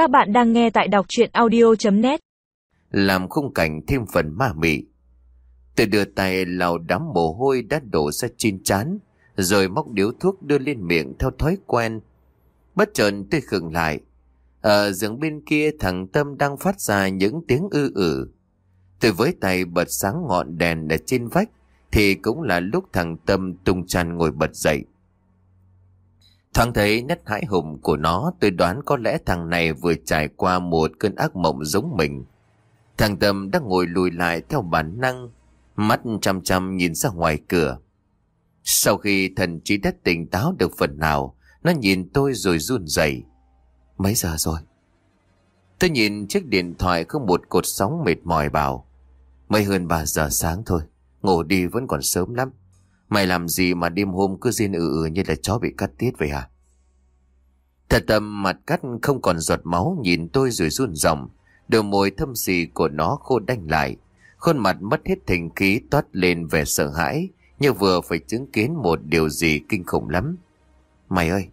Các bạn đang nghe tại đọc chuyện audio.net Làm khung cảnh thêm phần ma mị. Tôi đưa tay lào đám mồ hôi đã đổ ra trên chán, rồi móc điếu thuốc đưa lên miệng theo thói quen. Bất chợt tôi khựng lại. Ở giường bên kia thằng Tâm đang phát ra những tiếng ư ử. Tôi với tay bật sáng ngọn đèn ở trên vách, thì cũng là lúc thằng Tâm tung chăn ngồi bật dậy. Thoáng thấy nét hãi hùng của nó tôi đoán có lẽ thằng này vừa trải qua một cơn ác mộng giống mình. Thằng Tâm đang ngồi lùi lại theo bản năng, mắt chăm chăm nhìn ra ngoài cửa. Sau khi thần trí đất tỉnh táo được phần nào, nó nhìn tôi rồi run rẩy. Mấy giờ rồi? Tôi nhìn chiếc điện thoại có một cột sóng mệt mỏi bảo. Mới hơn 3 giờ sáng thôi, ngủ đi vẫn còn sớm lắm. Mày làm gì mà đêm hôm cứ riêng ừ ừ như là chó bị cắt tiết vậy hả? Thật tâm mặt cắt không còn giọt máu nhìn tôi rồi run rộng. Đôi môi thâm xì của nó khô đanh lại. Khuôn mặt mất hết thành khí toát lên vẻ sợ hãi như vừa phải chứng kiến một điều gì kinh khủng lắm. Mày ơi,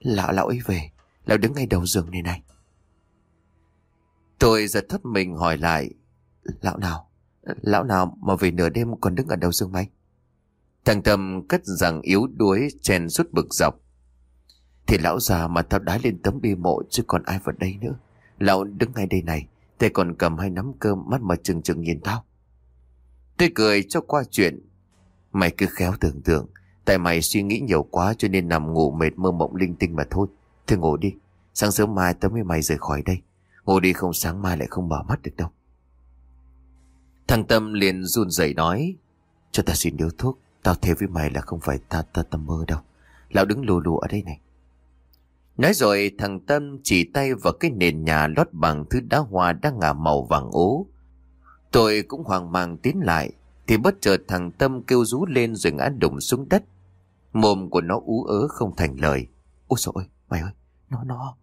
lão lão ấy về, lão đứng ngay đầu giường này này. Tôi giật thất mình hỏi lại, lão nào, lão nào mà về nửa đêm còn đứng ở đầu giường mày? Thằng Tâm cất rằng yếu đuối chen suốt bực dọc. Thì lão già mà tao đá lên tấm bia mộ chứ còn ai vào đây nữa. Lão đứng ngay đây này, tay còn cầm hai nắm cơm mắt mà chừng chừng nhìn tao. Tôi cười cho qua chuyện. Mày cứ khéo tưởng tượng, tại mày suy nghĩ nhiều quá cho nên nằm ngủ mệt mơ mộng linh tinh mà thôi. Thôi ngủ đi, sáng sớm mai tớ với mày rời khỏi đây. Ngủ đi không sáng mai lại không mở mắt được đâu. Thằng Tâm liền run rẩy nói, cho ta xin điếu thuốc. Tao thế với mày là không phải ta ta tâm mơ đâu. Lão đứng lù lù ở đây này. Nói rồi thằng Tâm chỉ tay vào cái nền nhà lót bằng thứ đá hoa đang ngả màu vàng ố. Tôi cũng hoang mang tiến lại. Thì bất chợt thằng Tâm kêu rú lên rồi ngã đụng xuống đất. Mồm của nó ú ớ không thành lời. Ôi trời ơi, mày ơi, nó nó.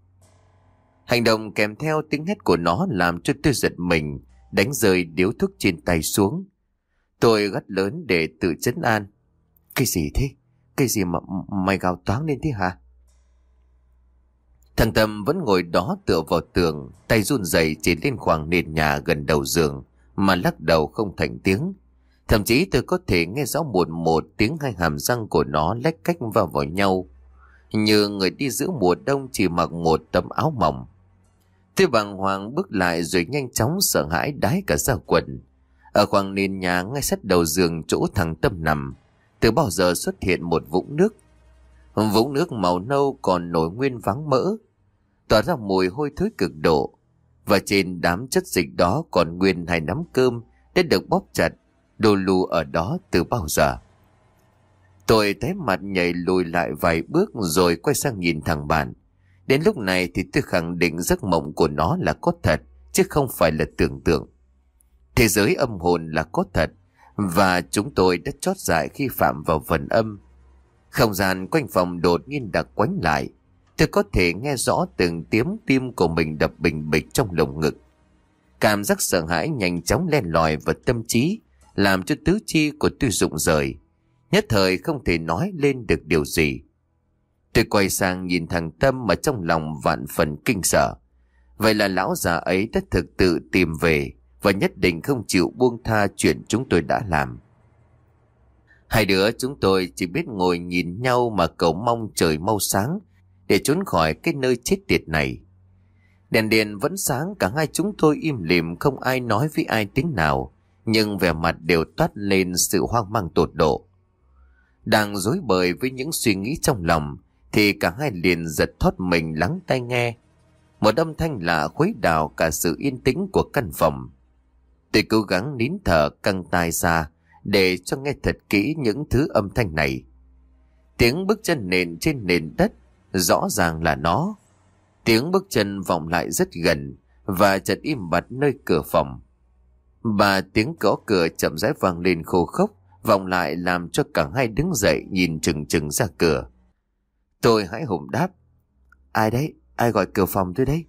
Hành động kèm theo tiếng hét của nó làm cho tôi giật mình, đánh rơi điếu thuốc trên tay xuống. Tôi gắt lớn để tự chấn an. Cái gì thế? Cái gì mà mày gào toáng lên thế hả? Thằng Tâm vẫn ngồi đó tựa vào tường, tay run rẩy chỉ lên khoảng nền nhà gần đầu giường, mà lắc đầu không thành tiếng. Thậm chí tôi có thể nghe rõ một một tiếng hai hàm răng của nó lách cách vào vào nhau, như người đi giữa mùa đông chỉ mặc một tấm áo mỏng. Tôi bàng hoàng bước lại rồi nhanh chóng sợ hãi đái cả ra quần. Ở khoảng nền nhà ngay sát đầu giường chỗ thằng Tâm nằm, từ bao giờ xuất hiện một vũng nước. Vũng nước màu nâu còn nổi nguyên vắng mỡ, tỏa ra mùi hôi thối cực độ. Và trên đám chất dịch đó còn nguyên hai nắm cơm đã được bóp chặt, đồ lù ở đó từ bao giờ. Tôi thấy mặt nhảy lùi lại vài bước rồi quay sang nhìn thằng bạn. Đến lúc này thì tôi khẳng định giấc mộng của nó là có thật, chứ không phải là tưởng tượng. Thế giới âm hồn là có thật, và chúng tôi đã chót dại khi phạm vào phần âm. Không gian quanh phòng đột nhiên đặc quánh lại. Tôi có thể nghe rõ từng tiếng tim của mình đập bình bịch trong lồng ngực. Cảm giác sợ hãi nhanh chóng len lỏi vào tâm trí, làm cho tứ chi của tôi rụng rời. Nhất thời không thể nói lên được điều gì. Tôi quay sang nhìn thằng Tâm mà trong lòng vạn phần kinh sợ. Vậy là lão già ấy đã thực tự tìm về và nhất định không chịu buông tha chuyện chúng tôi đã làm. Hai đứa chúng tôi chỉ biết ngồi nhìn nhau mà cầu mong trời mau sáng để trốn khỏi cái nơi chết tiệt này. Đèn điện vẫn sáng, cả hai chúng tôi im lìm, không ai nói với ai tiếng nào, nhưng vẻ mặt đều toát lên sự hoang mang tột độ. Đang dối bời với những suy nghĩ trong lòng, thì cả hai liền giật thoát mình lắng tai nghe. Một âm thanh lạ khuấy đảo cả sự yên tĩnh của căn phòng. Tôi cố gắng nín thở, căng tai ra để cho nghe thật kỹ những thứ âm thanh này. Tiếng bước chân nền trên nền đất rõ ràng là nó. Tiếng bước chân vọng lại rất gần và chợt im bặt nơi cửa phòng. Bà tiếng gõ cửa chậm rãi vang lên khô khốc, vọng lại làm cho cả hai đứng dậy nhìn chừng chừng ra cửa. Tôi hãy hùng đáp. Ai đấy? Ai gọi cửa phòng tôi đấy?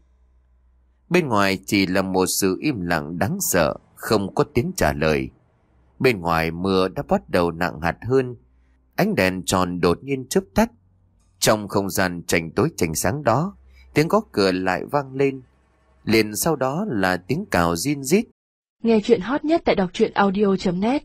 Bên ngoài chỉ là một sự im lặng đáng sợ, không có tiếng trả lời. Bên ngoài mưa đã bắt đầu nặng hạt hơn. Ánh đèn tròn đột nhiên chớp tắt. Trong không gian trành tối trành sáng đó, tiếng gõ cửa lại vang lên, Liền sau đó là tiếng cào zin rít. Nghe chuyện hot nhất tại đọc truyện audio.net